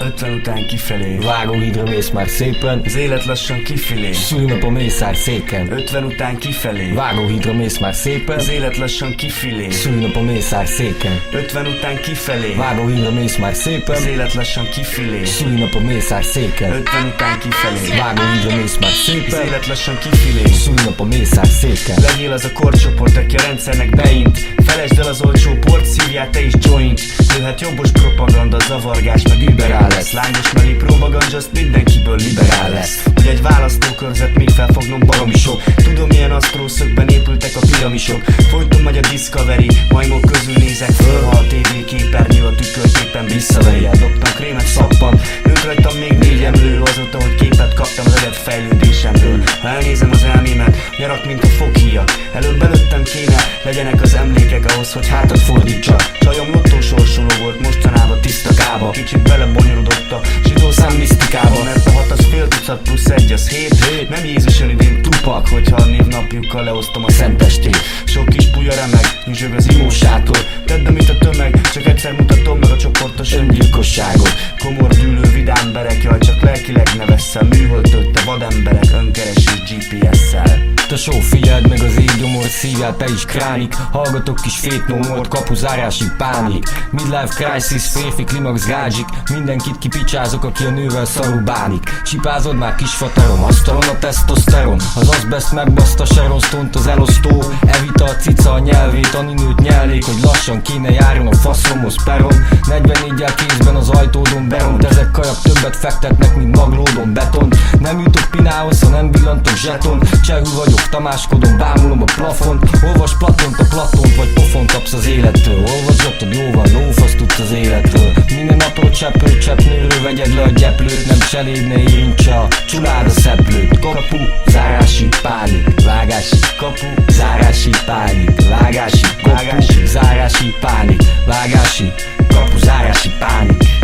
50 után kifelé. Vágóhídra mész már szépen. Az élet lassan kifelé Szülnap a mészár széken. 50 után kifelé. Vágóhídra mész már szépen. Az élet lassan kifelé Szülnap a mészár széken. 50 után kifelé. Vágóhídra mész már szépen. Az élet lassan kifelé Szülnap a mészár széken. 50 után kifelé. Vágóhídra mész már Az szépen. élet lassan kifelé Szülnap a mészár széken. Legyél az a korcsoport, aki a rendszernek beint. Felejtsd el az olcsó port, szívjál te is joint. Jöhet jobbos propaganda, zavargás, meg überál lesz. Lángos meli propaganda, azt mindenkiből liberál lesz. Hogy egy választókörzet még felfognom baromi sok. Tudom milyen asztrószögben épültek a piramisok. Folyton megy a Discovery, majmok közül nézek föl Ha a TV képernyő a tükörképen visszaveri Eldobtam krémet szappan, nőtt rajtam még négy emlő Azóta, hogy képet kaptam az eredet fejlődésemről. Ha elnézem az elmémet, nyarak mint a fokhíja Előbb belőttem kéne, legyenek az emlékek ahhoz, hogy hátat fordítsa Csajom 6 plusz 1 az 7 hét. Nem Jézus jön idén tupak, hogyha névnapjukkal leosztom a szentestét. Sok kis puja remeg, nyüzsög az imósától. Tedd amit a tömeg, csak egyszer mutatom meg a csoportos öngyilkosságot. Komor dűlő vidám berek, jaj csak lelkileg ne veszem Műhold a vadem szívját, te is kránik. Hallgatok kis fake no more, kapu zárásig pánik. Midlife crisis, férfi klimax gázsik Mindenkit kipicsázok, aki a nővel szarul bánik. Csipázod már kis fatarom, asztalon a tesztoszteron. Az azbest megbaszta Sharon Stone-t az elosztó. Evita a cica a nyelvét, aninőt nyellék Hogy lassan kéne járjon a faszomhoz peron. 44 el kézben az ajtódon beront. Ezek kajak többet fektetnek, mint maglódon beton Nem jutok pinához, ha nem villantok zseton. Csehű vagyok, tamáskodom, bámulom a plafont Olvas Platont, a Platont vagy pofon kapsz az élettől Olvasgatod, jó van, lófasz tudsz az életről. Minden apró cseppő cseppnőről vegyed le a gyeplőt Nem cseléd, ne érintse a csulád a szeplőt. Kapu, zárási, pánik, vágási Kapu, zárási, pánik, vágási Kapu, zárási, pánik, vágási Kapu, zárási, pánik